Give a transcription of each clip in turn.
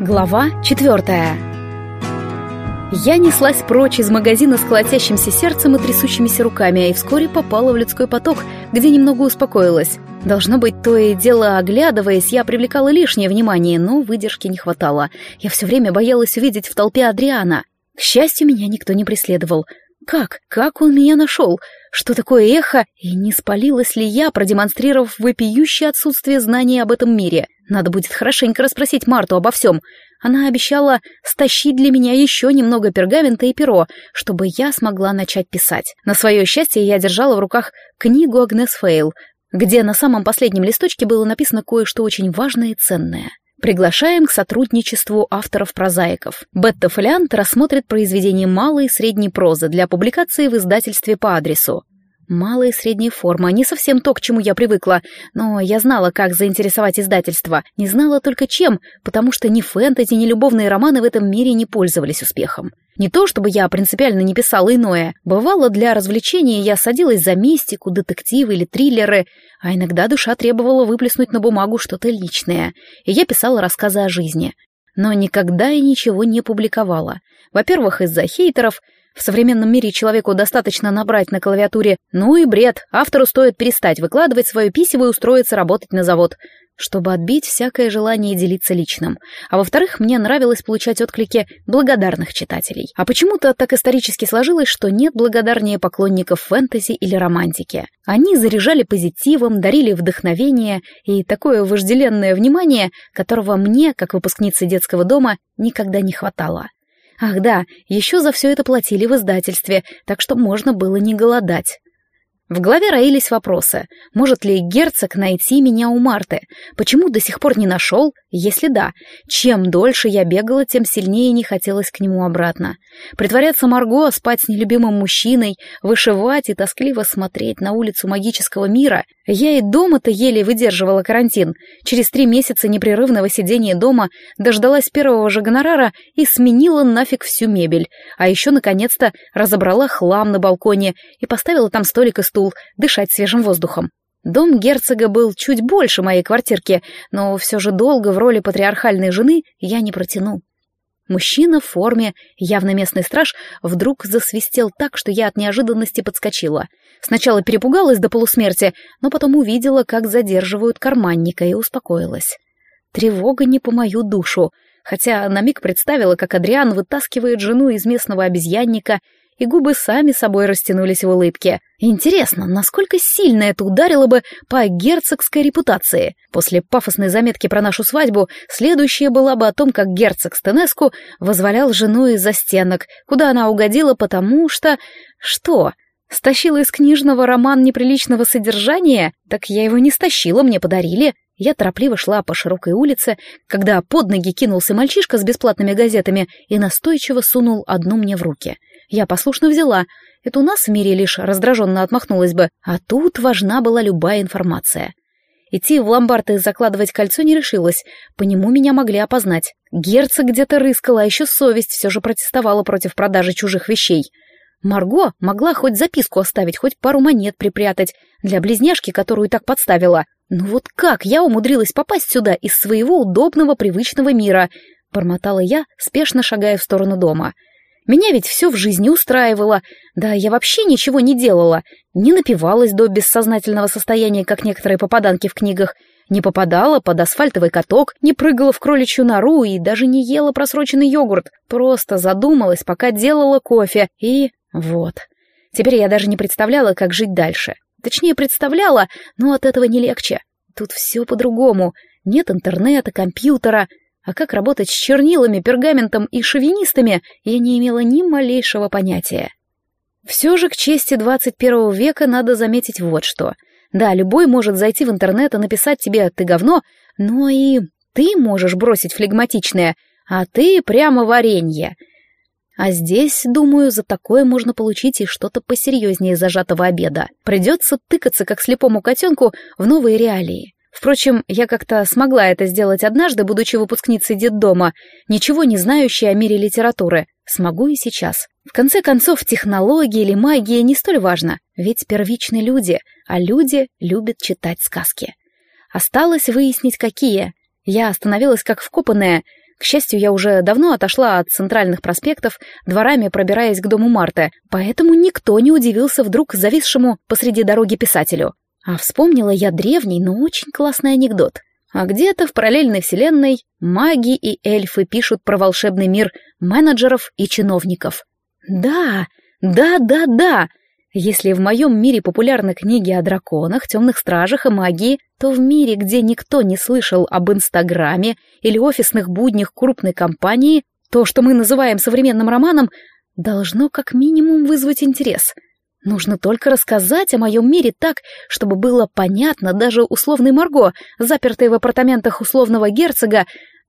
Глава четвертая. Я неслась прочь из магазина с колотящимся сердцем и трясущимися руками, и вскоре попала в людской поток, где немного успокоилась. Должно быть, то и дело, оглядываясь, я привлекала лишнее внимание, но выдержки не хватало. Я все время боялась увидеть в толпе Адриана. К счастью, меня никто не преследовал. Как? Как он меня нашел? Что такое эхо? И не спалилась ли я, продемонстрировав вопиющее отсутствие знаний об этом мире? Надо будет хорошенько расспросить Марту обо всем. Она обещала стащить для меня еще немного пергамента и перо, чтобы я смогла начать писать. На свое счастье я держала в руках книгу Агнес Фейл, где на самом последнем листочке было написано кое-что очень важное и ценное. Приглашаем к сотрудничеству авторов-прозаиков. Бетта-фолиант рассмотрит произведения малой и средней прозы для публикации в издательстве по адресу Малая и средняя форма, не совсем то, к чему я привыкла, но я знала, как заинтересовать издательство. Не знала только чем, потому что ни фэнтези, ни любовные романы в этом мире не пользовались успехом. Не то, чтобы я принципиально не писала иное. Бывало, для развлечения я садилась за мистику, детективы или триллеры, а иногда душа требовала выплеснуть на бумагу что-то личное, и я писала рассказы о жизни. Но никогда я ничего не публиковала. Во-первых, из-за хейтеров — в современном мире человеку достаточно набрать на клавиатуре «ну и бред», автору стоит перестать выкладывать свое письмо и устроиться работать на завод, чтобы отбить всякое желание делиться личным. А во-вторых, мне нравилось получать отклики благодарных читателей. А почему-то так исторически сложилось, что нет благодарнее поклонников фэнтези или романтики. Они заряжали позитивом, дарили вдохновение и такое вожделенное внимание, которого мне, как выпускнице детского дома, никогда не хватало. Ах да, еще за все это платили в издательстве, так что можно было не голодать. В голове роились вопросы. Может ли герцог найти меня у Марты? Почему до сих пор не нашел? Если да, чем дольше я бегала, тем сильнее не хотелось к нему обратно. Притворяться Марго, спать с нелюбимым мужчиной, вышивать и тоскливо смотреть на улицу магического мира. Я и дома-то еле выдерживала карантин. Через три месяца непрерывного сидения дома дождалась первого же гонорара и сменила нафиг всю мебель. А еще, наконец-то, разобрала хлам на балконе и поставила там столик и стул дышать свежим воздухом. Дом герцога был чуть больше моей квартирки, но все же долго в роли патриархальной жены я не протяну. Мужчина в форме, явно местный страж, вдруг засвистел так, что я от неожиданности подскочила. Сначала перепугалась до полусмерти, но потом увидела, как задерживают карманника, и успокоилась. Тревога не по мою душу, хотя на миг представила, как Адриан вытаскивает жену из местного обезьянника и губы сами собой растянулись в улыбке. Интересно, насколько сильно это ударило бы по герцогской репутации? После пафосной заметки про нашу свадьбу, следующая была бы о том, как герцог Стенеску возволял жену из-за стенок, куда она угодила, потому что... Что? Стащила из книжного роман неприличного содержания? Так я его не стащила, мне подарили. Я торопливо шла по широкой улице, когда под ноги кинулся мальчишка с бесплатными газетами и настойчиво сунул одну мне в руки — я послушно взяла. Это у нас в мире лишь раздраженно отмахнулась бы, а тут важна была любая информация. Идти в ломбард и закладывать кольцо не решилась, по нему меня могли опознать. Герцог где-то рыскала, а еще совесть все же протестовала против продажи чужих вещей. Марго могла хоть записку оставить, хоть пару монет припрятать для близняшки, которую так подставила. Ну вот как я умудрилась попасть сюда из своего удобного привычного мира? Бормотала я, спешно шагая в сторону дома — меня ведь все в жизни устраивало. Да я вообще ничего не делала. Не напивалась до бессознательного состояния, как некоторые попаданки в книгах. Не попадала под асфальтовый каток, не прыгала в кроличью нору и даже не ела просроченный йогурт. Просто задумалась, пока делала кофе. И вот. Теперь я даже не представляла, как жить дальше. Точнее, представляла, но от этого не легче. Тут все по-другому. Нет интернета, компьютера. А как работать с чернилами, пергаментом и шовинистами, я не имела ни малейшего понятия. Все же к чести 21 века надо заметить вот что. Да, любой может зайти в интернет и написать тебе «ты говно», но и ты можешь бросить флегматичное, а ты прямо варенье. А здесь, думаю, за такое можно получить и что-то посерьезнее зажатого обеда. Придется тыкаться, как слепому котенку, в новые реалии. Впрочем, я как-то смогла это сделать однажды, будучи выпускницей детдома, ничего не знающей о мире литературы. Смогу и сейчас. В конце концов, технология или магия не столь важно, ведь первичны люди, а люди любят читать сказки. Осталось выяснить, какие. Я остановилась как вкопанная. К счастью, я уже давно отошла от центральных проспектов, дворами пробираясь к дому Марты, поэтому никто не удивился вдруг зависшему посреди дороги писателю. А вспомнила я древний, но очень классный анекдот. А где-то в параллельной вселенной маги и эльфы пишут про волшебный мир менеджеров и чиновников. Да, да, да, да. Если в моем мире популярны книги о драконах, темных стражах и магии, то в мире, где никто не слышал об Инстаграме или офисных буднях крупной компании, то, что мы называем современным романом, должно как минимум вызвать интерес — Нужно только рассказать о моем мире так, чтобы было понятно даже условной Марго, запертой в апартаментах условного герцога,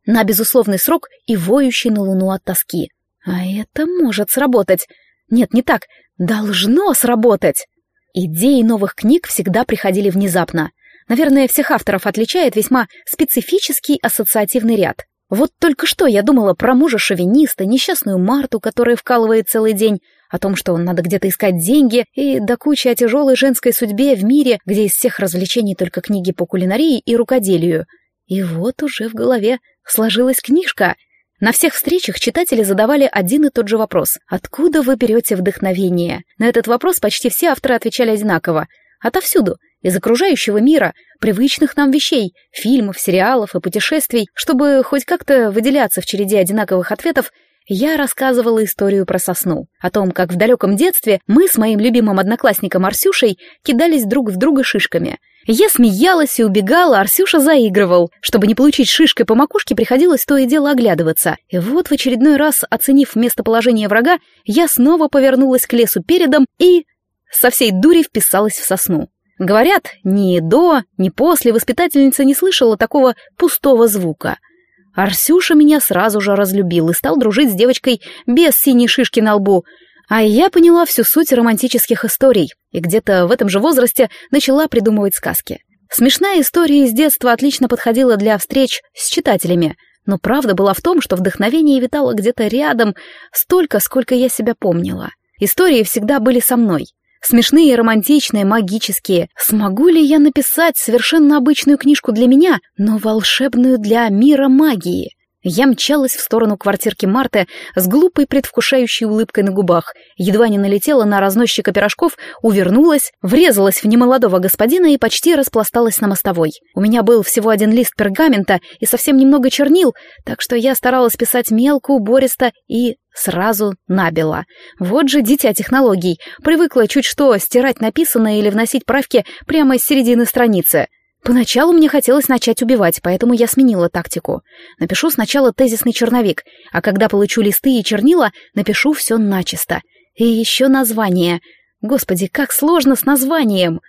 на безусловный срок и воющей на луну от тоски. А это может сработать. Нет, не так. Должно сработать. Идеи новых книг всегда приходили внезапно. Наверное, всех авторов отличает весьма специфический ассоциативный ряд. Вот только что я думала про мужа-шовиниста, несчастную Марту, которая вкалывает целый день, о том, что надо где-то искать деньги, и до кучи о тяжелой женской судьбе в мире, где из всех развлечений только книги по кулинарии и рукоделию. И вот уже в голове сложилась книжка. На всех встречах читатели задавали один и тот же вопрос. «Откуда вы берете вдохновение?» На этот вопрос почти все авторы отвечали одинаково. Отовсюду, из окружающего мира, привычных нам вещей, фильмов, сериалов и путешествий, чтобы хоть как-то выделяться в череде одинаковых ответов, я рассказывала историю про сосну, о том, как в далеком детстве мы с моим любимым одноклассником Арсюшей кидались друг в друга шишками. Я смеялась и убегала, Арсюша заигрывал. Чтобы не получить шишкой по макушке, приходилось то и дело оглядываться. И вот в очередной раз, оценив местоположение врага, я снова повернулась к лесу передом и... со всей дури вписалась в сосну. Говорят, ни до, ни после воспитательница не слышала такого пустого звука — Арсюша меня сразу же разлюбил и стал дружить с девочкой без синей шишки на лбу, а я поняла всю суть романтических историй и где-то в этом же возрасте начала придумывать сказки. Смешная история из детства отлично подходила для встреч с читателями, но правда была в том, что вдохновение витало где-то рядом столько, сколько я себя помнила. Истории всегда были со мной. Смешные, романтичные, магические. Смогу ли я написать совершенно обычную книжку для меня, но волшебную для мира магии? Я мчалась в сторону квартирки Марты с глупой предвкушающей улыбкой на губах, едва не налетела на разносчика пирожков, увернулась, врезалась в немолодого господина и почти распласталась на мостовой. У меня был всего один лист пергамента и совсем немного чернил, так что я старалась писать мелко, убористо и сразу набила. Вот же дитя технологий, привыкла чуть что стирать написанное или вносить правки прямо из середины страницы — Поначалу мне хотелось начать убивать, поэтому я сменила тактику. Напишу сначала тезисный черновик, а когда получу листы и чернила, напишу все начисто. И еще название. Господи, как сложно с названием.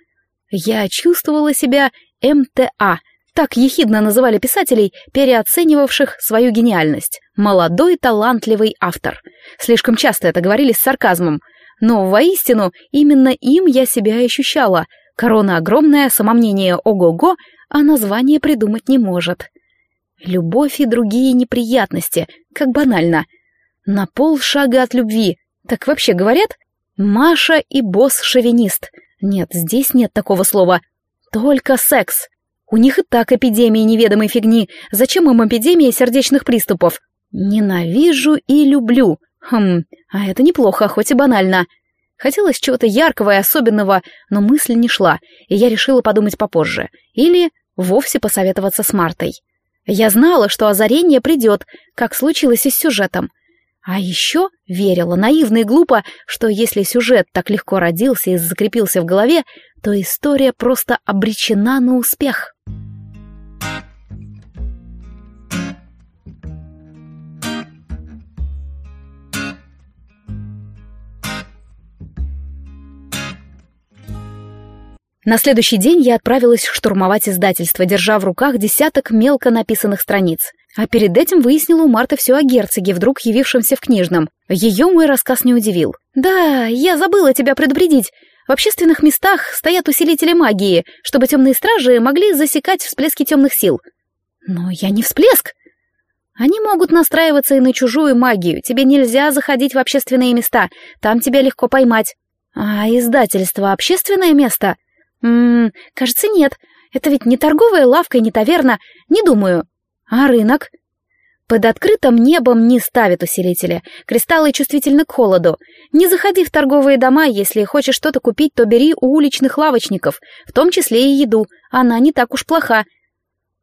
Я чувствовала себя МТА. Так ехидно называли писателей, переоценивавших свою гениальность. Молодой талантливый автор. Слишком часто это говорили с сарказмом. Но воистину именно им я себя ощущала — Корона огромная, самомнение ого-го, а название придумать не может. Любовь и другие неприятности, как банально. На полшага от любви. Так вообще говорят? Маша и босс-шовинист. Нет, здесь нет такого слова. Только секс. У них и так эпидемия неведомой фигни. Зачем им эпидемия сердечных приступов? Ненавижу и люблю. Хм, а это неплохо, хоть и банально. Хотелось чего-то яркого и особенного, но мысль не шла, и я решила подумать попозже. Или вовсе посоветоваться с Мартой. Я знала, что озарение придет, как случилось и с сюжетом. А еще верила наивно и глупо, что если сюжет так легко родился и закрепился в голове, то история просто обречена на успех. На следующий день я отправилась штурмовать издательство, держа в руках десяток мелко написанных страниц. А перед этим выяснила у Марты все о герцоге, вдруг явившемся в книжном. Ее мой рассказ не удивил. «Да, я забыла тебя предупредить. В общественных местах стоят усилители магии, чтобы темные стражи могли засекать всплески темных сил». «Но я не всплеск!» Они могут настраиваться и на чужую магию. Тебе нельзя заходить в общественные места. Там тебя легко поймать. А издательство — общественное место? Ммм, кажется, нет. Это ведь не торговая лавка и не таверна. Не думаю. А рынок? Под открытым небом не ставят усилители. Кристаллы чувствительны к холоду. Не заходи в торговые дома, если хочешь что-то купить, то бери у уличных лавочников, в том числе и еду. Она не так уж плоха.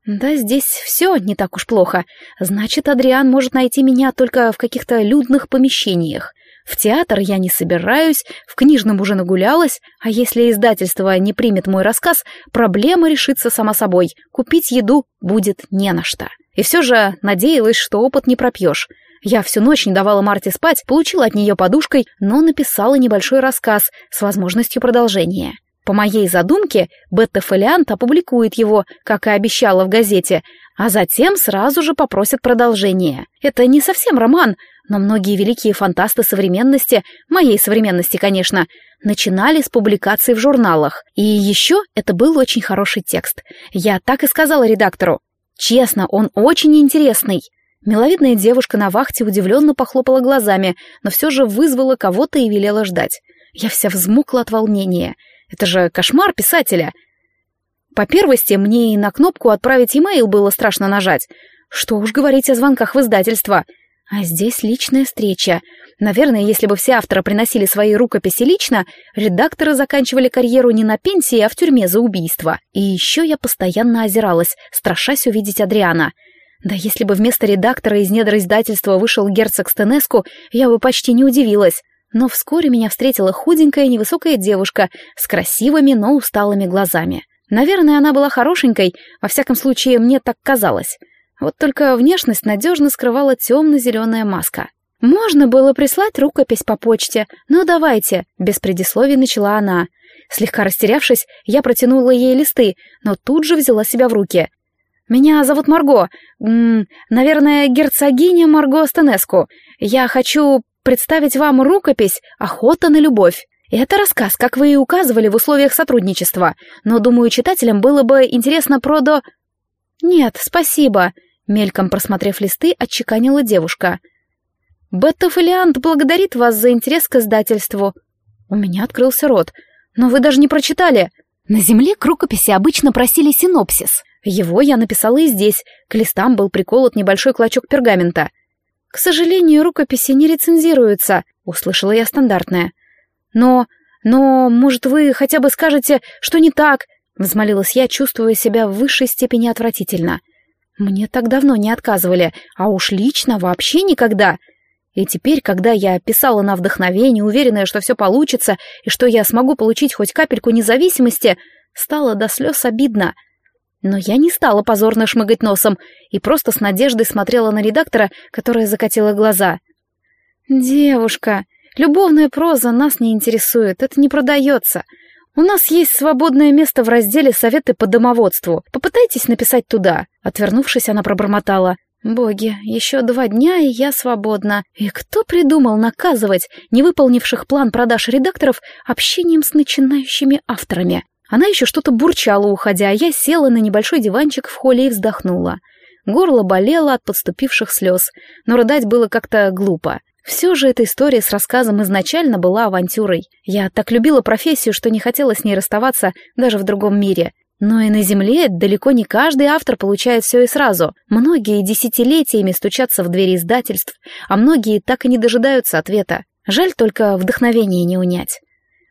Да, здесь все не так уж плохо. Значит, Адриан может найти меня только в каких-то людных помещениях. В театр я не собираюсь, в книжном уже нагулялась, а если издательство не примет мой рассказ, проблема решится сама собой. Купить еду будет не на что. И все же надеялась, что опыт не пропьешь. Я всю ночь не давала Марте спать, получила от нее подушкой, но написала небольшой рассказ с возможностью продолжения. По моей задумке, Бетта-фолиант опубликует его, как и обещала в газете, а затем сразу же попросит продолжение. Это не совсем роман, но многие великие фантасты современности, моей современности, конечно, начинали с публикаций в журналах. И еще это был очень хороший текст. Я так и сказала редактору. Честно, он очень интересный. Миловидная девушка на вахте удивленно похлопала глазами, но все же вызвала кого-то и велела ждать. Я вся взмокла от волнения. Это же кошмар писателя. По первости, мне и на кнопку «Отправить имейл» было страшно нажать. Что уж говорить о звонках в издательство. А здесь личная встреча. Наверное, если бы все авторы приносили свои рукописи лично, редакторы заканчивали карьеру не на пенсии, а в тюрьме за убийство. И еще я постоянно озиралась, страшась увидеть Адриана. Да если бы вместо редактора из недр издательства вышел герцог Стенеску, я бы почти не удивилась. Но вскоре меня встретила худенькая невысокая девушка с красивыми, но усталыми глазами. Наверное, она была хорошенькой, во всяком случае, мне так казалось. Вот только внешность надежно скрывала темно-зеленая маска. «Можно было прислать рукопись по почте, но давайте», — без предисловий начала она. Слегка растерявшись, я протянула ей листы, но тут же взяла себя в руки. «Меня зовут Марго. М -м, наверное, герцогиня Марго Стенеску. Я хочу представить вам рукопись «Охота на любовь». Это рассказ, как вы и указывали в условиях сотрудничества, но, думаю, читателям было бы интересно про до... «Нет, спасибо», — мельком просмотрев листы, отчеканила девушка. «Беттофолиант благодарит вас за интерес к издательству». У меня открылся рот. «Но вы даже не прочитали». На земле к рукописи обычно просили синопсис. Его я написала и здесь. К листам был приколот небольшой клочок пергамента. «К сожалению, рукописи не рецензируются», — услышала я стандартное. «Но... но, может, вы хотя бы скажете, что не так?» — взмолилась я, чувствуя себя в высшей степени отвратительно. «Мне так давно не отказывали, а уж лично вообще никогда!» И теперь, когда я писала на вдохновение, уверенная, что все получится, и что я смогу получить хоть капельку независимости, стало до слез обидно. Но я не стала позорно шмыгать носом и просто с надеждой смотрела на редактора, которая закатила глаза. «Девушка, любовная проза нас не интересует, это не продается. У нас есть свободное место в разделе «Советы по домоводству». Попытайтесь написать туда». Отвернувшись, она пробормотала. Боги, еще два дня, и я свободна. И кто придумал наказывать невыполнивших план продаж редакторов общением с начинающими авторами? Она еще что-то бурчала, уходя, а я села на небольшой диванчик в холле и вздохнула. Горло болело от подступивших слез, но рыдать было как-то глупо. Все же эта история с рассказом изначально была авантюрой. Я так любила профессию, что не хотела с ней расставаться даже в другом мире. Но и на Земле далеко не каждый автор получает все и сразу. Многие десятилетиями стучатся в двери издательств, а многие так и не дожидаются ответа. Жаль только вдохновение не унять.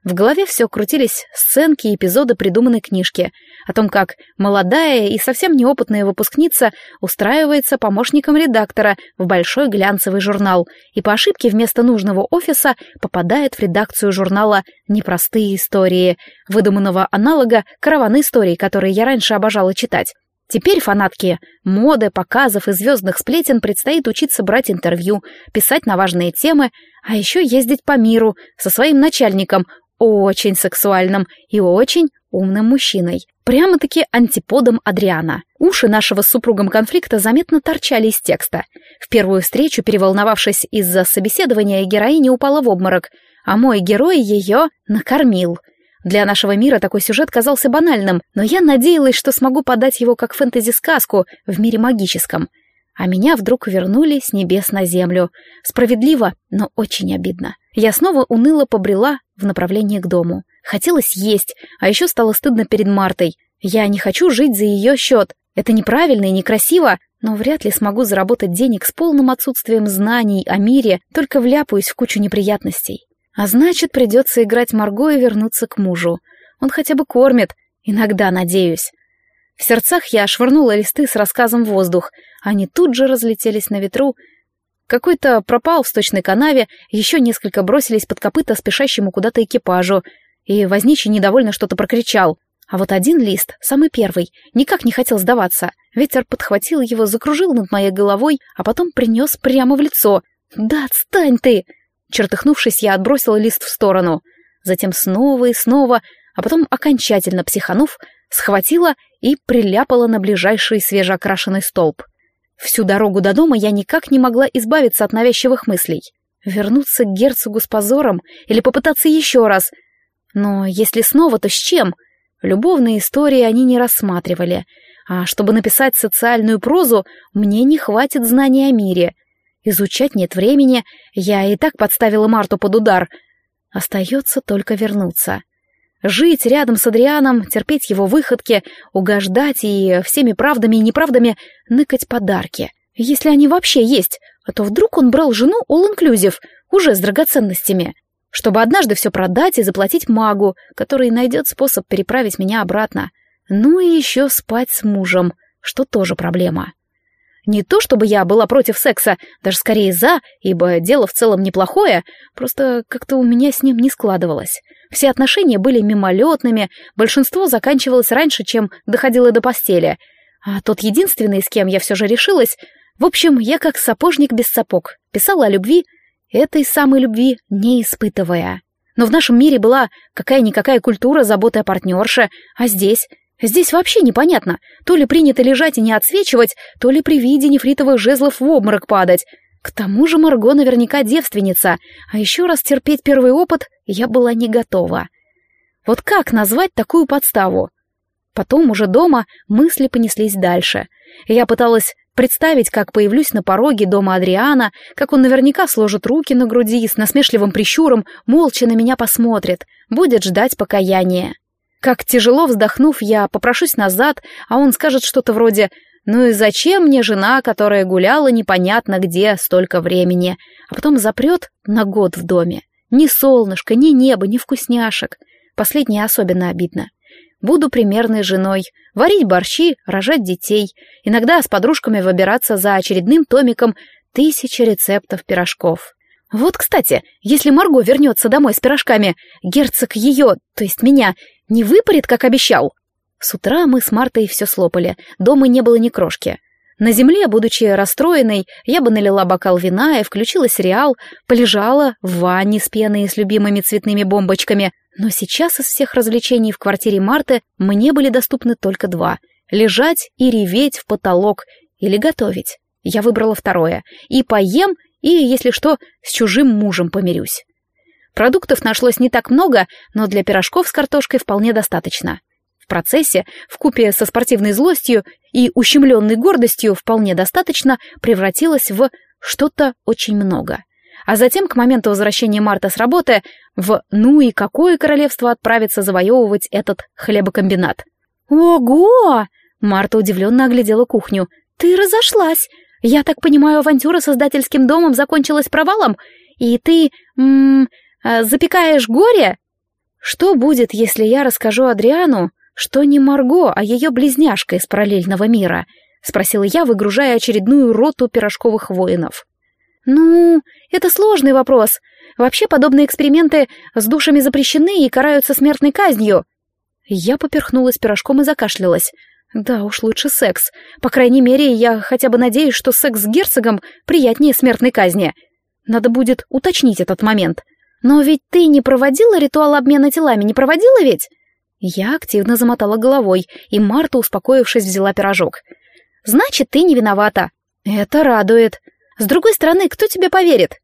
В голове все крутились сценки и эпизоды придуманной книжки о том, как молодая и совсем неопытная выпускница устраивается помощником редактора в большой глянцевый журнал и по ошибке вместо нужного офиса попадает в редакцию журнала «Непростые истории», выдуманного аналога «Караван историй», которые я раньше обожала читать. Теперь фанатки моды, показов и звездных сплетен предстоит учиться брать интервью, писать на важные темы, а еще ездить по миру со своим начальником, очень сексуальным и очень умным мужчиной. Прямо-таки антиподом Адриана. Уши нашего с супругом конфликта заметно торчали из текста. В первую встречу, переволновавшись из-за собеседования, героиня упала в обморок, а мой герой ее накормил. Для нашего мира такой сюжет казался банальным, но я надеялась, что смогу подать его как фэнтези-сказку в мире магическом. А меня вдруг вернули с небес на землю. Справедливо, но очень обидно. Я снова уныло побрела в направлении к дому. Хотелось есть, а еще стало стыдно перед Мартой. Я не хочу жить за ее счет. Это неправильно и некрасиво, но вряд ли смогу заработать денег с полным отсутствием знаний о мире, только вляпаюсь в кучу неприятностей. А значит, придется играть Марго и вернуться к мужу. Он хотя бы кормит, иногда, надеюсь. В сердцах я швырнула листы с рассказом в воздух. Они тут же разлетелись на ветру. Какой-то пропал в сточной канаве, еще несколько бросились под копыта спешащему куда-то экипажу, и возничий недовольно что-то прокричал. А вот один лист, самый первый, никак не хотел сдаваться. Ветер подхватил его, закружил над моей головой, а потом принес прямо в лицо. «Да отстань ты!» Чертыхнувшись, я отбросила лист в сторону. Затем снова и снова, а потом, окончательно психанув, схватила и приляпала на ближайший свежеокрашенный столб. Всю дорогу до дома я никак не могла избавиться от навязчивых мыслей. Вернуться к герцогу с позором или попытаться еще раз. Но если снова, то с чем? — Любовные истории они не рассматривали, а чтобы написать социальную прозу, мне не хватит знаний о мире. Изучать нет времени, я и так подставила Марту под удар. Остается только вернуться. Жить рядом с Адрианом, терпеть его выходки, угождать и всеми правдами и неправдами ныкать подарки. Если они вообще есть, а то вдруг он брал жену all-inclusive, уже с драгоценностями чтобы однажды все продать и заплатить магу, который найдет способ переправить меня обратно. Ну и еще спать с мужем, что тоже проблема. Не то чтобы я была против секса, даже скорее за, ибо дело в целом неплохое, просто как-то у меня с ним не складывалось. Все отношения были мимолетными, большинство заканчивалось раньше, чем доходило до постели. А тот единственный, с кем я все же решилась... В общем, я как сапожник без сапог, писала о любви, этой самой любви не испытывая. Но в нашем мире была какая-никакая культура заботы о партнерше, а здесь... Здесь вообще непонятно, то ли принято лежать и не отсвечивать, то ли при виде нефритовых жезлов в обморок падать. К тому же Марго наверняка девственница, а еще раз терпеть первый опыт я была не готова. Вот как назвать такую подставу? Потом уже дома мысли понеслись дальше. Я пыталась Представить, как появлюсь на пороге дома Адриана, как он наверняка сложит руки на груди с насмешливым прищуром молча на меня посмотрит, будет ждать покаяния. Как тяжело вздохнув, я попрошусь назад, а он скажет что-то вроде «Ну и зачем мне жена, которая гуляла непонятно где столько времени?» А потом запрет на год в доме. Ни солнышко, ни небо, ни вкусняшек. Последнее особенно обидно. Буду примерной женой, варить борщи, рожать детей, иногда с подружками выбираться за очередным томиком тысячи рецептов пирожков. Вот, кстати, если Марго вернется домой с пирожками, герцог ее, то есть меня, не выпарит, как обещал. С утра мы с Мартой все слопали, дома не было ни крошки. На земле, будучи расстроенной, я бы налила бокал вина и включила сериал, полежала в ванне с пеной и с любимыми цветными бомбочками, но сейчас из всех развлечений в квартире Марты мне были доступны только два — лежать и реветь в потолок или готовить. Я выбрала второе. И поем, и, если что, с чужим мужем помирюсь. Продуктов нашлось не так много, но для пирожков с картошкой вполне достаточно. В процессе, в купе со спортивной злостью и ущемленной гордостью вполне достаточно превратилось в что-то очень много. А затем, к моменту возвращения Марта с работы, в «ну и какое королевство отправится завоевывать этот хлебокомбинат?» «Ого!» — Марта удивленно оглядела кухню. «Ты разошлась! Я так понимаю, авантюра с издательским домом закончилась провалом? И ты... М -м, а, запекаешь горе?» «Что будет, если я расскажу Адриану, что не Марго, а ее близняшка из параллельного мира?» — спросила я, выгружая очередную роту пирожковых воинов. «Ну, это сложный вопрос. Вообще подобные эксперименты с душами запрещены и караются смертной казнью». Я поперхнулась пирожком и закашлялась. Да уж, лучше секс. По крайней мере, я хотя бы надеюсь, что секс с герцогом приятнее смертной казни. Надо будет уточнить этот момент. Но ведь ты не проводила ритуал обмена телами, не проводила ведь? Я активно замотала головой, и Марта, успокоившись, взяла пирожок. «Значит, ты не виновата». «Это радует. С другой стороны, кто тебе поверит?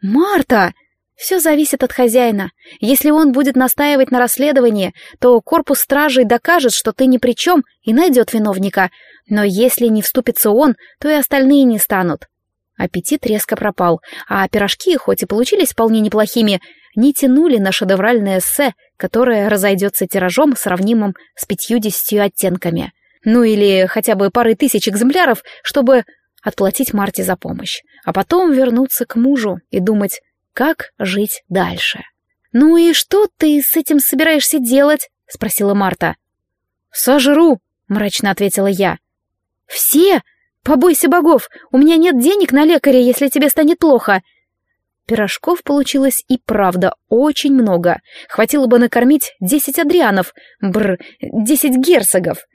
Марта! Все зависит от хозяина. Если он будет настаивать на расследовании, то корпус стражей докажет, что ты ни при чем и найдет виновника. Но если не вступится он, то и остальные не станут. Аппетит резко пропал, а пирожки, хоть и получились вполне неплохими, не тянули на шедевральное эссе, которое разойдется тиражом, сравнимым с пятьюдесятью оттенками. Ну или хотя бы пары тысяч экземпляров, чтобы отплатить Марте за помощь, а потом вернуться к мужу и думать, как жить дальше. «Ну и что ты с этим собираешься делать?» — спросила Марта. «Сожру», — мрачно ответила я. «Все? Побойся богов, у меня нет денег на лекаря, если тебе станет плохо». Пирожков получилось и правда очень много. Хватило бы накормить десять адрианов, бр, десять герцогов.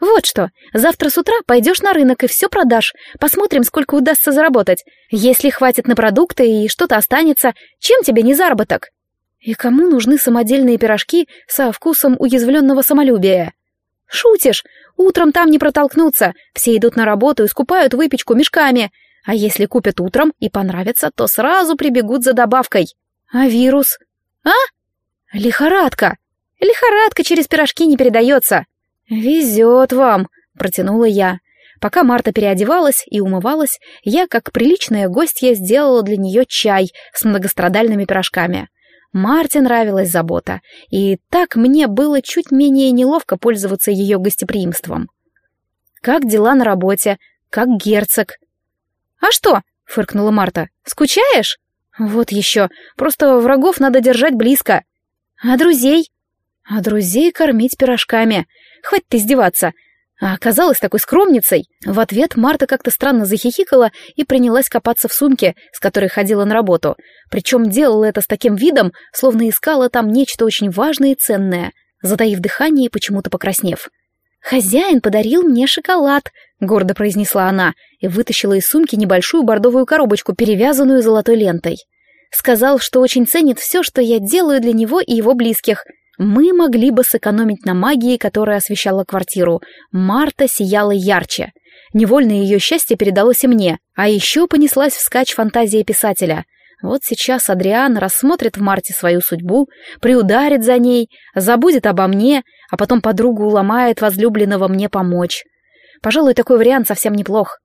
Вот что, завтра с утра пойдешь на рынок и все продашь. Посмотрим, сколько удастся заработать. Если хватит на продукты и что-то останется, чем тебе не заработок? И кому нужны самодельные пирожки со вкусом уязвленного самолюбия? Шутишь? Утром там не протолкнуться. Все идут на работу и скупают выпечку мешками. А если купят утром и понравится, то сразу прибегут за добавкой. А вирус? А? Лихорадка. Лихорадка через пирожки не передается. «Везет вам», — протянула я. Пока Марта переодевалась и умывалась, я, как приличная гостья, сделала для нее чай с многострадальными пирожками. Марте нравилась забота, и так мне было чуть менее неловко пользоваться ее гостеприимством. «Как дела на работе? Как герцог?» «А что?» — фыркнула Марта. «Скучаешь?» «Вот еще. Просто врагов надо держать близко». «А друзей?» «А друзей кормить пирожками. Хватит издеваться. А оказалась такой скромницей. В ответ Марта как-то странно захихикала и принялась копаться в сумке, с которой ходила на работу. Причем делала это с таким видом, словно искала там нечто очень важное и ценное, затаив дыхание и почему-то покраснев. «Хозяин подарил мне шоколад», — гордо произнесла она и вытащила из сумки небольшую бордовую коробочку, перевязанную золотой лентой. Сказал, что очень ценит все, что я делаю для него и его близких — мы могли бы сэкономить на магии, которая освещала квартиру. Марта сияла ярче. Невольно ее счастье передалось и мне, а еще понеслась вскачь фантазия писателя. Вот сейчас Адриан рассмотрит в Марте свою судьбу, приударит за ней, забудет обо мне, а потом подругу уломает возлюбленного мне помочь. Пожалуй, такой вариант совсем неплох.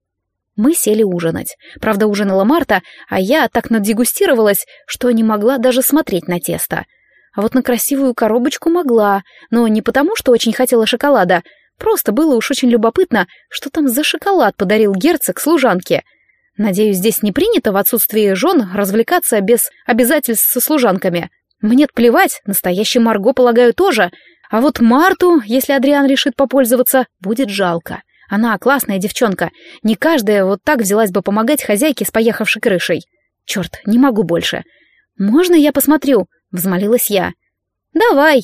Мы сели ужинать. Правда, ужинала Марта, а я так надегустировалась, что не могла даже смотреть на тесто — а вот на красивую коробочку могла, но не потому, что очень хотела шоколада, просто было уж очень любопытно, что там за шоколад подарил герцог служанке. Надеюсь, здесь не принято в отсутствии жен развлекаться без обязательств со служанками. Мне плевать, настоящий Марго, полагаю, тоже. А вот Марту, если Адриан решит попользоваться, будет жалко. Она классная девчонка. Не каждая вот так взялась бы помогать хозяйке с поехавшей крышей. Черт, не могу больше. Можно я посмотрю? — взмолилась я. «Давай!»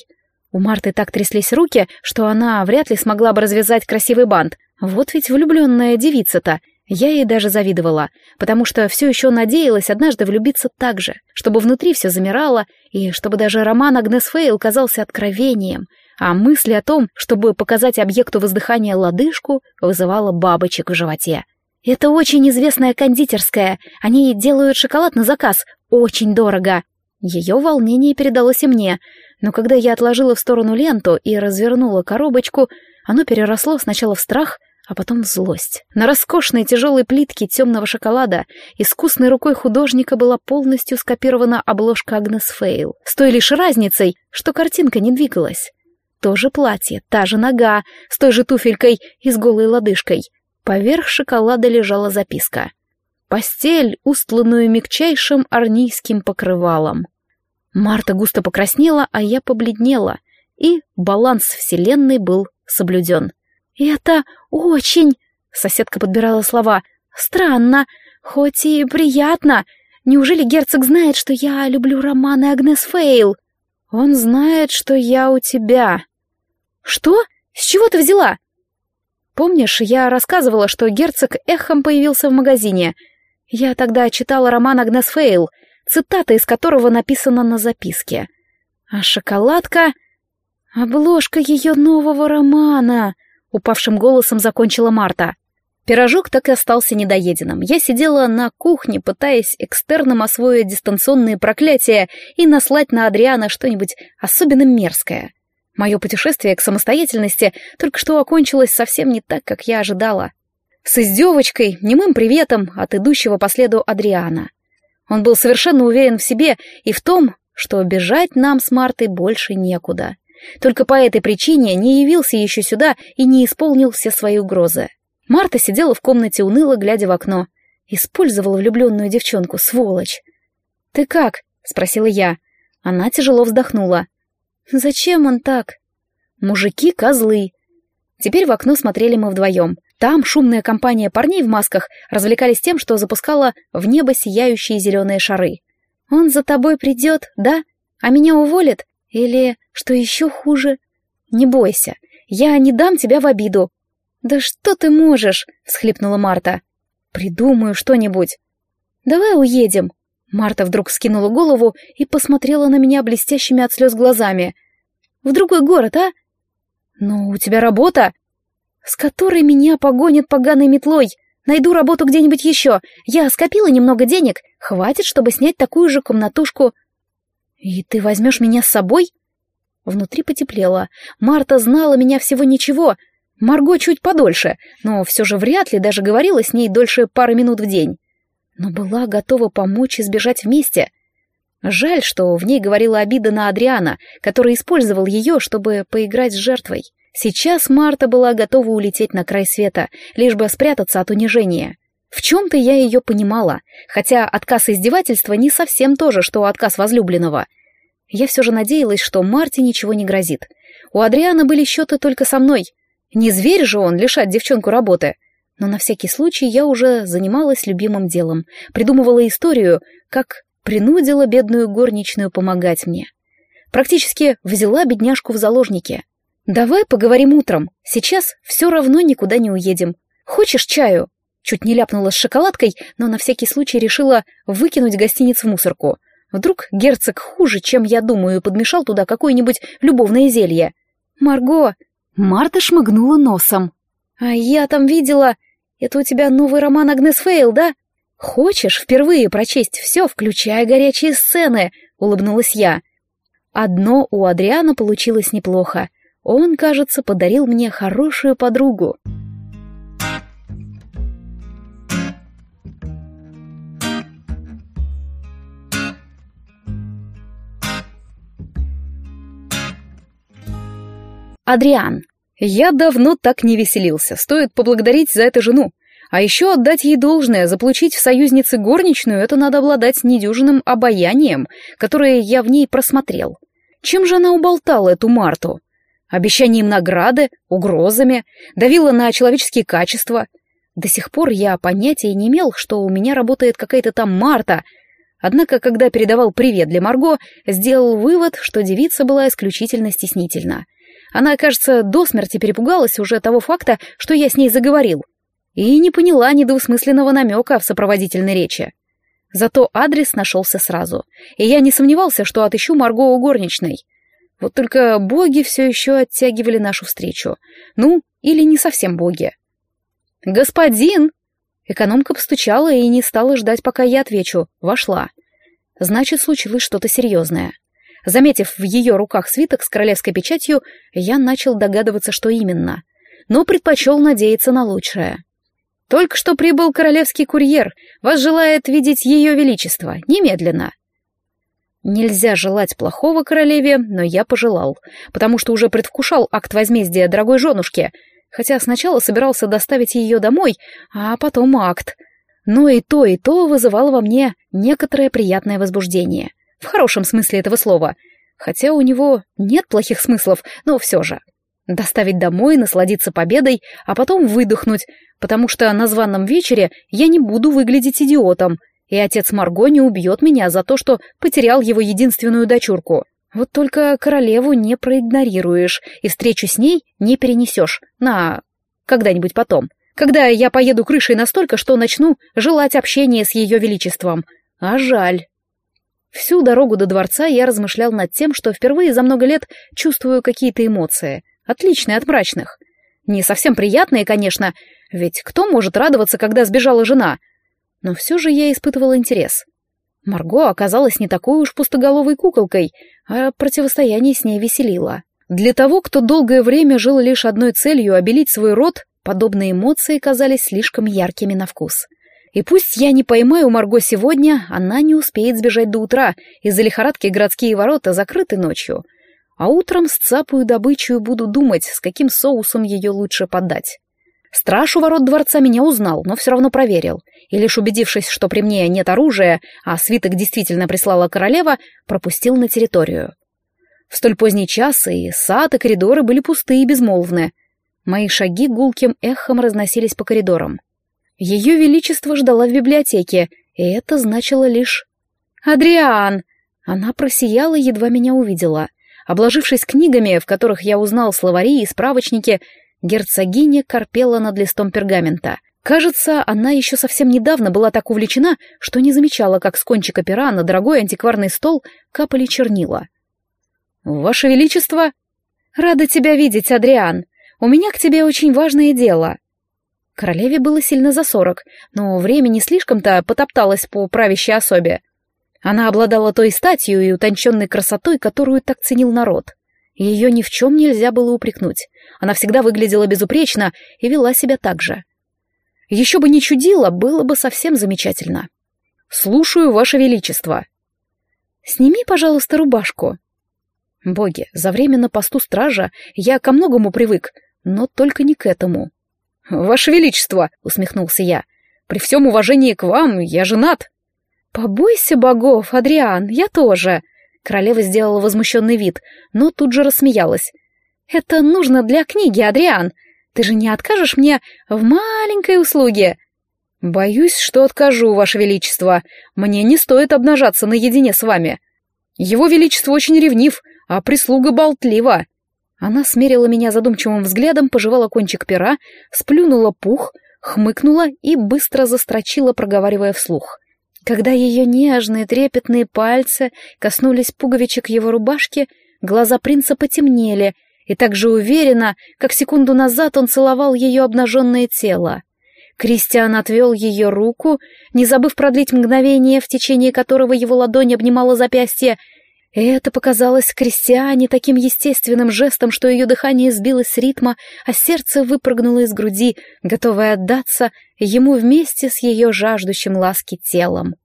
У Марты так тряслись руки, что она вряд ли смогла бы развязать красивый бант. Вот ведь влюбленная девица-то. Я ей даже завидовала, потому что все еще надеялась однажды влюбиться так же, чтобы внутри все замирало, и чтобы даже роман Агнес Фейл казался откровением, а мысли о том, чтобы показать объекту воздыхания лодыжку, вызывала бабочек в животе. «Это очень известная кондитерская. Они делают шоколад на заказ. Очень дорого. Ее волнение передалось и мне, но когда я отложила в сторону ленту и развернула коробочку, оно переросло сначала в страх, а потом злость. На роскошной тяжелой плитке темного шоколада искусной рукой художника была полностью скопирована обложка Агнес Фейл, с той лишь разницей, что картинка не двигалась. То же платье, та же нога, с той же туфелькой и с голой лодыжкой. Поверх шоколада лежала записка. Постель, устланную мягчайшим арнийским покрывалом. Марта густо покраснела, а я побледнела, и баланс вселенной был соблюден. «Это очень...» — соседка подбирала слова. «Странно, хоть и приятно. Неужели герцог знает, что я люблю романы Агнес Фейл?» «Он знает, что я у тебя». «Что? С чего ты взяла?» «Помнишь, я рассказывала, что герцог эхом появился в магазине. Я тогда читала роман Агнес Фейл — цитата из которого написана на записке. А шоколадка... Обложка ее нового романа, упавшим голосом закончила Марта. Пирожок так и остался недоеденным. Я сидела на кухне, пытаясь экстерном освоить дистанционные проклятия и наслать на Адриана что-нибудь особенно мерзкое. Мое путешествие к самостоятельности только что окончилось совсем не так, как я ожидала. С издевочкой, немым приветом от идущего по следу Адриана. Он был совершенно уверен в себе и в том, что бежать нам с Мартой больше некуда. Только по этой причине не явился еще сюда и не исполнил все свои угрозы. Марта сидела в комнате уныло, глядя в окно. Использовала влюбленную девчонку, сволочь. «Ты как?» — спросила я. Она тяжело вздохнула. «Зачем он так?» «Мужики — козлы». Теперь в окно смотрели мы вдвоем. Там шумная компания парней в масках развлекались тем, что запускала в небо сияющие зеленые шары. «Он за тобой придет, да? А меня уволят? Или, что еще хуже? Не бойся, я не дам тебя в обиду». «Да что ты можешь?» — всхлипнула Марта. «Придумаю что-нибудь». «Давай уедем». Марта вдруг скинула голову и посмотрела на меня блестящими от слез глазами. «В другой город, а?» «Ну, у тебя работа?» «С которой меня погонят поганой метлой. Найду работу где-нибудь еще. Я скопила немного денег. Хватит, чтобы снять такую же комнатушку». «И ты возьмешь меня с собой?» Внутри потеплело. Марта знала меня всего ничего. Марго чуть подольше, но все же вряд ли даже говорила с ней дольше пары минут в день но была готова помочь и сбежать вместе. Жаль, что в ней говорила обида на Адриана, который использовал ее, чтобы поиграть с жертвой. Сейчас Марта была готова улететь на край света, лишь бы спрятаться от унижения. В чем-то я ее понимала, хотя отказ издевательства не совсем то же, что отказ возлюбленного. Я все же надеялась, что Марте ничего не грозит. У Адриана были счеты только со мной. Не зверь же он лишать девчонку работы но на всякий случай я уже занималась любимым делом, придумывала историю, как принудила бедную горничную помогать мне. Практически взяла бедняжку в заложники. «Давай поговорим утром, сейчас все равно никуда не уедем. Хочешь чаю?» Чуть не ляпнула с шоколадкой, но на всякий случай решила выкинуть гостиниц в мусорку. Вдруг герцог хуже, чем я думаю, подмешал туда какое-нибудь любовное зелье. «Марго!» Марта шмыгнула носом. «А я там видела... Это у тебя новый роман Агнес Фейл, да? Хочешь впервые прочесть все, включая горячие сцены?» — улыбнулась я. Одно у Адриана получилось неплохо. Он, кажется, подарил мне хорошую подругу. Адриан. Я давно так не веселился, стоит поблагодарить за это жену. А еще отдать ей должное, заполучить в союзнице горничную, это надо обладать недюжинным обаянием, которое я в ней просмотрел. Чем же она уболтала эту Марту? Обещанием награды, угрозами, давила на человеческие качества. До сих пор я понятия не имел, что у меня работает какая-то там Марта, однако, когда передавал привет для Марго, сделал вывод, что девица была исключительно стеснительна. Она, кажется, до смерти перепугалась уже того факта, что я с ней заговорил, и не поняла недвусмысленного намека в сопроводительной речи. Зато адрес нашелся сразу, и я не сомневался, что отыщу Марго у горничной. Вот только боги все еще оттягивали нашу встречу. Ну, или не совсем боги. «Господин!» Экономка постучала и не стала ждать, пока я отвечу. Вошла. Значит, случилось что-то серьезное. Заметив в ее руках свиток с королевской печатью, я начал догадываться, что именно, но предпочел надеяться на лучшее. «Только что прибыл королевский курьер. Вас желает видеть ее величество. Немедленно». Нельзя желать плохого королеве, но я пожелал, потому что уже предвкушал акт возмездия дорогой женушке, хотя сначала собирался доставить ее домой, а потом акт. Но и то, и то вызывало во мне некоторое приятное возбуждение — в хорошем смысле этого слова. Хотя у него нет плохих смыслов, но все же. Доставить домой, насладиться победой, а потом выдохнуть, потому что на званном вечере я не буду выглядеть идиотом, и отец Марго не убьет меня за то, что потерял его единственную дочурку. Вот только королеву не проигнорируешь, и встречу с ней не перенесешь на... когда-нибудь потом. Когда я поеду крышей настолько, что начну желать общения с ее величеством. А жаль. Всю дорогу до дворца я размышлял над тем, что впервые за много лет чувствую какие-то эмоции, отличные от мрачных. Не совсем приятные, конечно, ведь кто может радоваться, когда сбежала жена? Но все же я испытывал интерес. Марго оказалась не такой уж пустоголовой куколкой, а противостояние с ней веселило. Для того, кто долгое время жил лишь одной целью — обелить свой род, подобные эмоции казались слишком яркими на вкус — и пусть я не поймаю Марго сегодня, она не успеет сбежать до утра, из-за лихорадки городские ворота закрыты ночью. а утром сцапаю добычу и буду думать, с каким соусом ее лучше подать. Страж у ворот дворца меня узнал, но все равно проверил, и лишь убедившись, что при мне нет оружия, а свиток действительно прислала королева, пропустил на территорию. В столь поздний час и сад, и коридоры были пустые и безмолвны. Мои шаги гулким эхом разносились по коридорам. Ее Величество ждала в библиотеке, и это значило лишь... «Адриан!» Она просияла, едва меня увидела. Обложившись книгами, в которых я узнал словари и справочники, герцогиня корпела над листом пергамента. Кажется, она еще совсем недавно была так увлечена, что не замечала, как с кончика пера на дорогой антикварный стол капали чернила. «Ваше Величество!» «Рада тебя видеть, Адриан. У меня к тебе очень важное дело». Королеве было сильно за сорок, но время не слишком-то потопталось по правящей особе. Она обладала той статью и утонченной красотой, которую так ценил народ. Ее ни в чем нельзя было упрекнуть. Она всегда выглядела безупречно и вела себя так же. Еще бы не чудило, было бы совсем замечательно. «Слушаю, Ваше Величество». «Сними, пожалуйста, рубашку». Боги, за время на посту стража я ко многому привык, но только не к этому. «Ваше Величество!» — усмехнулся я. «При всем уважении к вам, я женат!» «Побойся богов, Адриан, я тоже!» Королева сделала возмущенный вид, но тут же рассмеялась. «Это нужно для книги, Адриан. Ты же не откажешь мне в маленькой услуге?» «Боюсь, что откажу, Ваше Величество. Мне не стоит обнажаться наедине с вами. Его Величество очень ревнив, а прислуга болтлива». Она смерила меня задумчивым взглядом, пожевала кончик пера, сплюнула пух, хмыкнула и быстро застрочила, проговаривая вслух. Когда ее нежные трепетные пальцы коснулись пуговичек его рубашки, глаза принца потемнели, и так же уверенно, как секунду назад он целовал ее обнаженное тело. Кристиан отвел ее руку, не забыв продлить мгновение, в течение которого его ладонь обнимала запястье, это показалось Кристиане таким естественным жестом, что ее дыхание сбилось с ритма, а сердце выпрыгнуло из груди, готовое отдаться ему вместе с ее жаждущим ласки телом.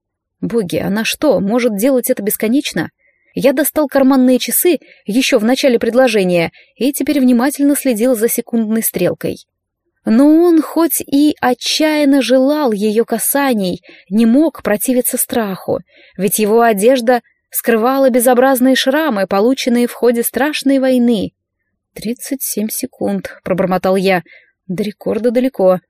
Боги, она что, может делать это бесконечно? Я достал карманные часы еще в начале предложения и теперь внимательно следил за секундной стрелкой. Но он хоть и отчаянно желал ее касаний, не мог противиться страху, ведь его одежда скрывала безобразные шрамы, полученные в ходе страшной войны. «Тридцать семь секунд», — пробормотал я. «До рекорда далеко».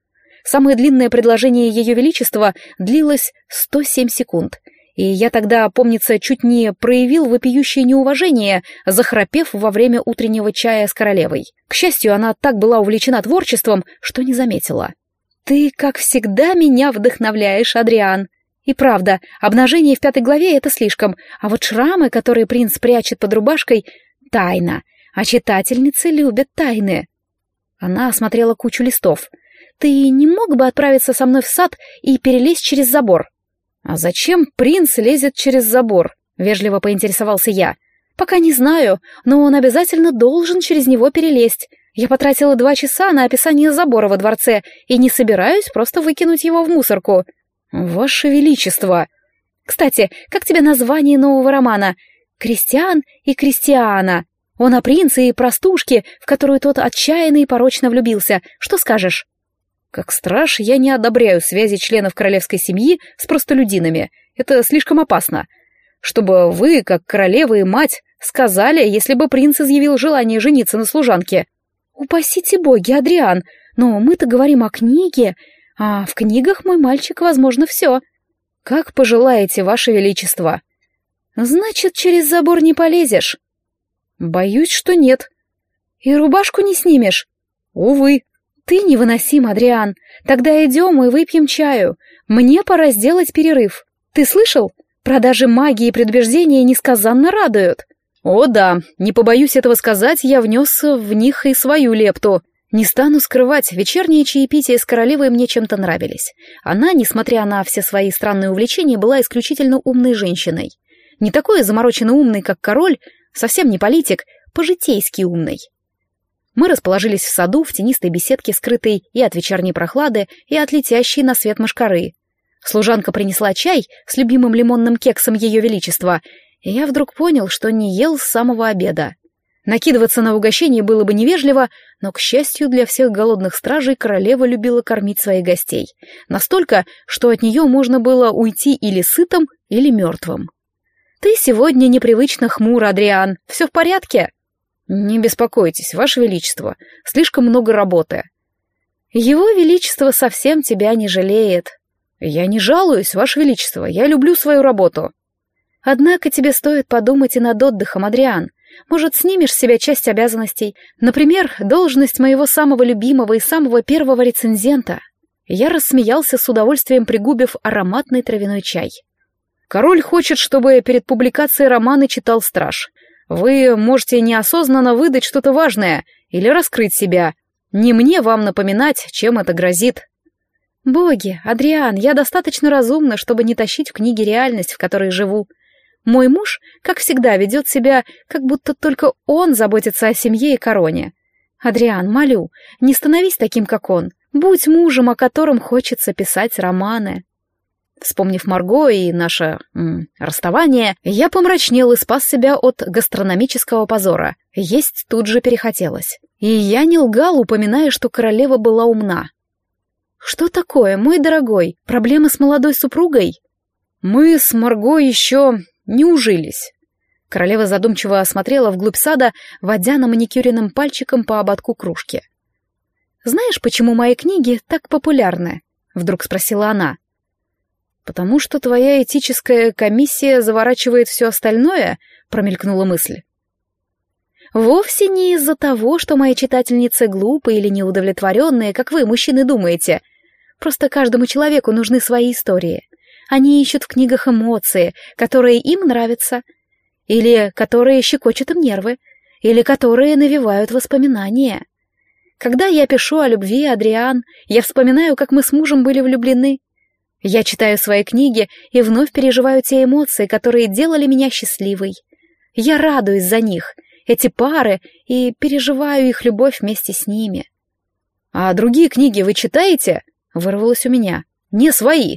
Самое длинное предложение Ее Величества длилось сто семь секунд, и я тогда, помнится, чуть не проявил вопиющее неуважение, захрапев во время утреннего чая с королевой. К счастью, она так была увлечена творчеством, что не заметила. «Ты, как всегда, меня вдохновляешь, Адриан», и правда, обнажение в пятой главе — это слишком, а вот шрамы, которые принц прячет под рубашкой — тайна, а читательницы любят тайны. Она осмотрела кучу листов. «Ты не мог бы отправиться со мной в сад и перелезть через забор?» «А зачем принц лезет через забор?» — вежливо поинтересовался я. «Пока не знаю, но он обязательно должен через него перелезть. Я потратила два часа на описание забора во дворце и не собираюсь просто выкинуть его в мусорку». «Ваше Величество!» «Кстати, как тебе название нового романа? «Кристиан и Кристиана». Он о принце и простушке, в которую тот отчаянно и порочно влюбился. Что скажешь?» «Как страж, я не одобряю связи членов королевской семьи с простолюдинами. Это слишком опасно. Чтобы вы, как королева и мать, сказали, если бы принц изъявил желание жениться на служанке». «Упасите боги, Адриан, но мы-то говорим о книге. А в книгах мой мальчик, возможно, все. Как пожелаете, ваше величество. Значит, через забор не полезешь? Боюсь, что нет. И рубашку не снимешь? Увы. Ты невыносим, Адриан. Тогда идем и выпьем чаю. Мне пора сделать перерыв. Ты слышал? Продажи магии и предубеждения несказанно радуют. О да, не побоюсь этого сказать, я внес в них и свою лепту. Не стану скрывать, вечерние чаепития с королевой мне чем-то нравились. Она, несмотря на все свои странные увлечения, была исключительно умной женщиной. Не такой замороченно умной, как король, совсем не политик, по-житейски умной. Мы расположились в саду, в тенистой беседке, скрытой и от вечерней прохлады, и от летящей на свет мошкары. Служанка принесла чай с любимым лимонным кексом Ее Величества, и я вдруг понял, что не ел с самого обеда. Накидываться на угощение было бы невежливо, но, к счастью для всех голодных стражей, королева любила кормить своих гостей. Настолько, что от нее можно было уйти или сытым, или мертвым. «Ты сегодня непривычно хмур, Адриан. Все в порядке?» «Не беспокойтесь, Ваше Величество. Слишком много работы». «Его Величество совсем тебя не жалеет». «Я не жалуюсь, Ваше Величество. Я люблю свою работу». «Однако тебе стоит подумать и над отдыхом, Адриан. Может, снимешь с себя часть обязанностей? Например, должность моего самого любимого и самого первого рецензента?» Я рассмеялся с удовольствием, пригубив ароматный травяной чай. «Король хочет, чтобы перед публикацией романа читал страж. Вы можете неосознанно выдать что-то важное или раскрыть себя. Не мне вам напоминать, чем это грозит». «Боги, Адриан, я достаточно разумна, чтобы не тащить в книге реальность, в которой живу. Мой муж, как всегда, ведет себя, как будто только он заботится о семье и короне. Адриан, молю, не становись таким, как он. Будь мужем, о котором хочется писать романы. Вспомнив Марго и наше м, расставание, я помрачнел и спас себя от гастрономического позора. Есть тут же перехотелось. И я не лгал, упоминая, что королева была умна. «Что такое, мой дорогой? Проблемы с молодой супругой?» «Мы с Марго еще не ужились. Королева задумчиво осмотрела вглубь сада, водя на маникюренным пальчиком по ободку кружки. «Знаешь, почему мои книги так популярны?» — вдруг спросила она. «Потому что твоя этическая комиссия заворачивает все остальное?» — промелькнула мысль. «Вовсе не из-за того, что мои читательницы глупые или неудовлетворенные, как вы, мужчины, думаете. Просто каждому человеку нужны свои истории. Они ищут в книгах эмоции, которые им нравятся, или которые щекочут им нервы, или которые навевают воспоминания. Когда я пишу о любви, Адриан, я вспоминаю, как мы с мужем были влюблены. Я читаю свои книги и вновь переживаю те эмоции, которые делали меня счастливой. Я радуюсь за них, эти пары, и переживаю их любовь вместе с ними. «А другие книги вы читаете?» — вырвалось у меня. «Не свои».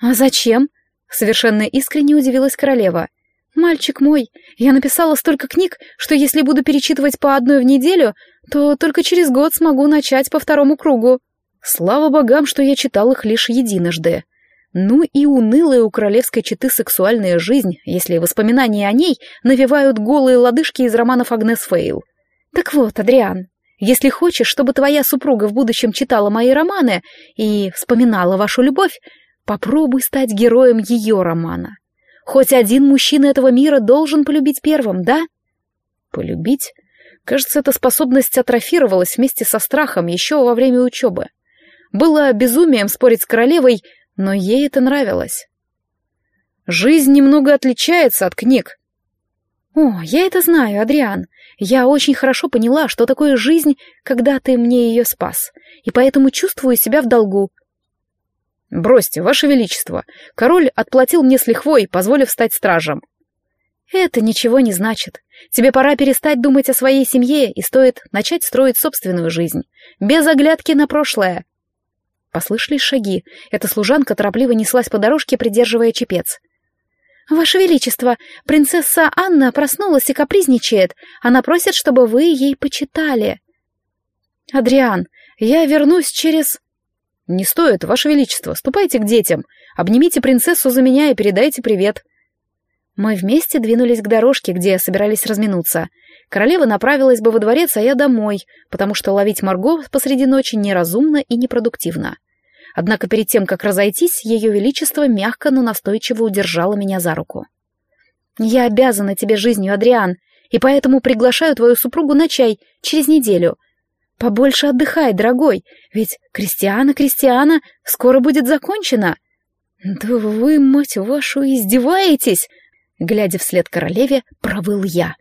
«А зачем?» — совершенно искренне удивилась королева. «Мальчик мой, я написала столько книг, что если буду перечитывать по одной в неделю, то только через год смогу начать по второму кругу. Слава богам, что я читал их лишь единожды. Ну и унылая у королевской четы сексуальная жизнь, если воспоминания о ней навевают голые лодыжки из романов Агнес Фейл. Так вот, Адриан, если хочешь, чтобы твоя супруга в будущем читала мои романы и вспоминала вашу любовь, Попробуй стать героем ее романа. Хоть один мужчина этого мира должен полюбить первым, да? Полюбить? Кажется, эта способность атрофировалась вместе со страхом еще во время учебы. Было безумием спорить с королевой, но ей это нравилось. Жизнь немного отличается от книг. О, я это знаю, Адриан. Я очень хорошо поняла, что такое жизнь, когда ты мне ее спас, и поэтому чувствую себя в долгу. «Бросьте, ваше величество, король отплатил мне с лихвой, позволив стать стражем». «Это ничего не значит. Тебе пора перестать думать о своей семье и стоит начать строить собственную жизнь, без оглядки на прошлое». Послышались шаги. Эта служанка торопливо неслась по дорожке, придерживая чепец. «Ваше Величество, принцесса Анна проснулась и капризничает. Она просит, чтобы вы ей почитали». «Адриан, я вернусь через...» «Не стоит, Ваше Величество, ступайте к детям, обнимите принцессу за меня и передайте привет». Мы вместе двинулись к дорожке, где собирались разминуться. Королева направилась бы во дворец, а я домой, потому что ловить Марго посреди ночи неразумно и непродуктивно. Однако перед тем, как разойтись, Ее Величество мягко, но настойчиво удержало меня за руку. «Я обязана тебе жизнью, Адриан, и поэтому приглашаю твою супругу на чай через неделю. Побольше отдыхай, дорогой, ведь Кристиана, Кристиана, скоро будет закончена. Да вы, мать вашу, издеваетесь! Глядя вслед королеве, провыл я.